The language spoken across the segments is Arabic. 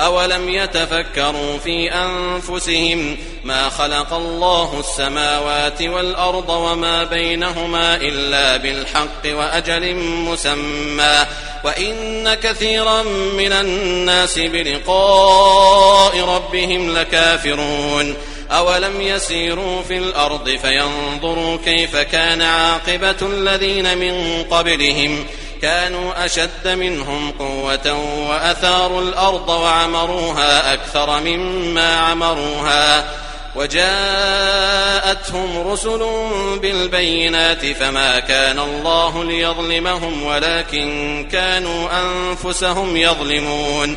أولم يتفكروا في أنفسهم ما خلق الله السماوات والأرض وما بينهما إلا بالحق وأجل مسمى وإن كثيرا من الناس بلقاء ربهم لكافرون أولم يسيروا في الأرض فينظروا كيف كان عاقبة الذين من قبلهم ؟ كانوا أشد منهم قوة وأثاروا الأرض وعمروها أكثر مما عمروها وجاءتهم رسل بالبينات فما كان الله ليظلمهم ولكن كانوا أنفسهم يظلمون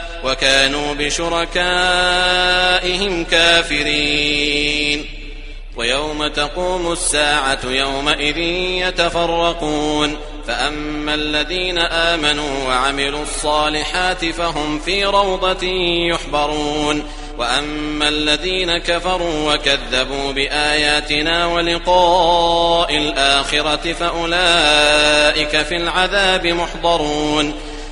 وكانوا بشركائهم كافرين. ويوم تقوم الساعة يومئذ يتفرقون. فأما الذين آمنوا وعملوا الصالحات فهم في روضة يحبرون. وأما الذين كفروا وكذبوا بآياتنا ولقاء الآخرة فأولئك في العذاب محضرون.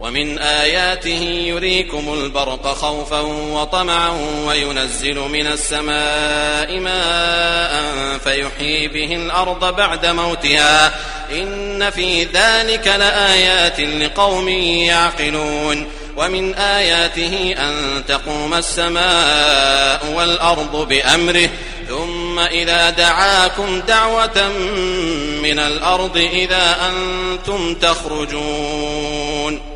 ومن آياته يريكم البرق خوفا وطمعا وينزل من السماء ماء فيحيي به الأرض بعد موتها إن في ذلك لآيات لقوم يعقلون ومن آياته أن تقوم السماء والأرض بأمره ثم إذا دعاكم دعوة من الأرض إذا أنتم تخرجون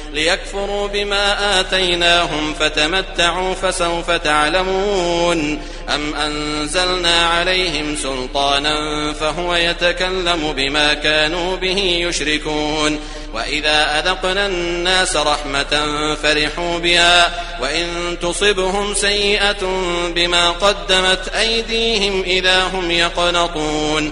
ليكفروا بما آتيناهم فتمتعوا فسوف تعلمون أم أنزلنا عليهم سلطانا فهو يتكلم بما كانوا به يشركون وإذا أذقنا الناس رحمة فرحوا بها وإن تصبهم سيئة بما قدمت أيديهم إذا هم يقنطون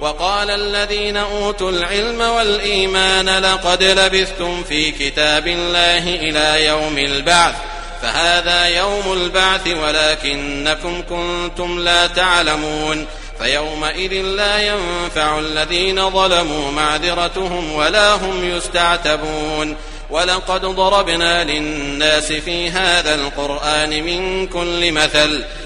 وقال الذين أوتوا العلم والإيمان لقد لبثتم في كتاب الله إلى يوم البعث فهذا يوم البعث ولكنكم كنتم لا تعلمون فيومئذ لا ينفع الذين ظلموا معذرتهم ولا هم يستعتبون. ولقد ضربنا للناس في هذا القرآن من كل مثل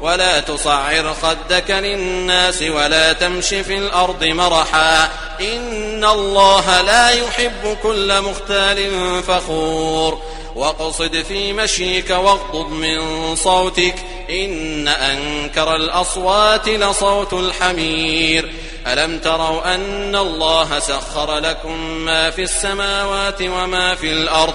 ولا تصعر خدك للناس ولا تمش في الأرض مرحا. إن الله لا يحب كل مختال فخور. واقصد في مشيك واغضض من صوتك. إن أنكر الأصوات لصوت الحمير. ألم تروا أن الله سخر لكم ما في السماوات وما في الأرض؟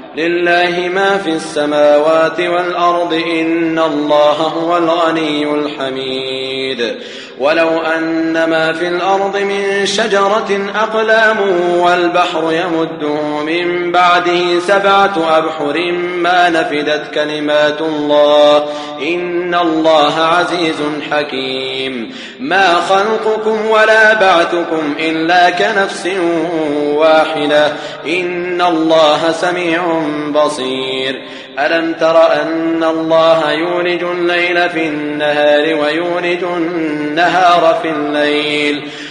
لله ما في السماوات والأرض إن الله هو الغني الحميد ولو أن ما في الأرض من شجرة أقلام والبحر يمده من بعده سبعة أبحر ما نفدت كلمات الله إن الله عزيز حكيم ما خلقكم ولا بعثكم إلا كنفس واحدة إن الله سميع بصير. ألم تر أن الله يونج الليل في النهار ويونج النهار في الليل؟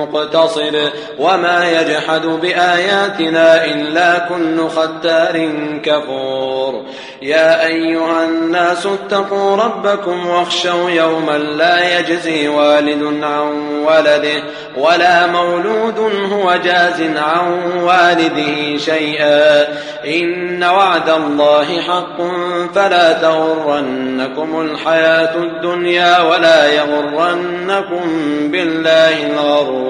مقتصر وما يجحد بآياتنا إلا كل ختار كفور. يا أيها الناس اتقوا ربكم واخشوا يوما لا يجزي والد عن ولده ولا مولود هو جاز عن والده شيئا. إن وعد الله حق فلا تغرنكم الحياة الدنيا ولا يغرنكم بالله الغرور.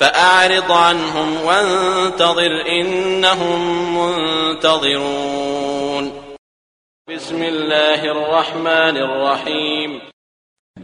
فأعرض عنهم وانتظر إنهم منتظرون. بسم الله الرحمن الرحيم.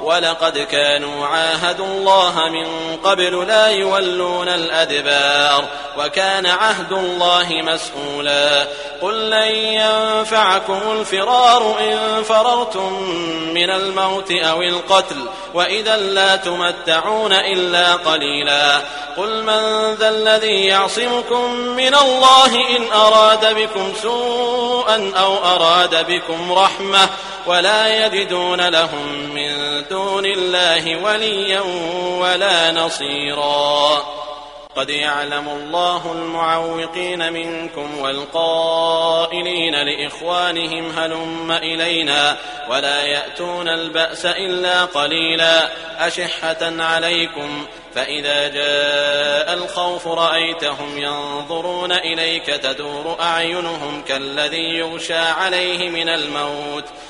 وَلَقَدْ كَانُوا عَاهَدُوا اللَّهَ مِنْ قَبْلُ لَا يُوَلُّونَ الْأَدْبَارِ وَكَانَ عَهْدُ اللَّهِ مسؤولا قُلْ لَنْ يَنْفَعَكُمُ الْفِرَارُ إِنْ فَرَرْتُمْ مِنَ الْمَوْتِ أَوِ الْقَتْلِ وَإِذًا لَا تُمَتَّعُونَ إِلَّا قَلِيلًا قُلْ مَنْ ذَا الَّذِي يَعْصِمُكُمْ مِنَ اللَّهِ إِنْ أَرَادَ بِكُمْ سُوءًا أَوْ أَرَادَ بِكُمْ رَحْمَةً ولا يجدون لهم من دون الله وليا ولا نصيرا. قد يعلم الله المعوقين منكم والقائلين لإخوانهم هلم إلينا ولا يأتون البأس إلا قليلا. أشحة عليكم؟ فإذا جاء الخوف رأيتهم ينظرون إليك تدور أعينهم كالذي يغشى عليه من الموت ۖ.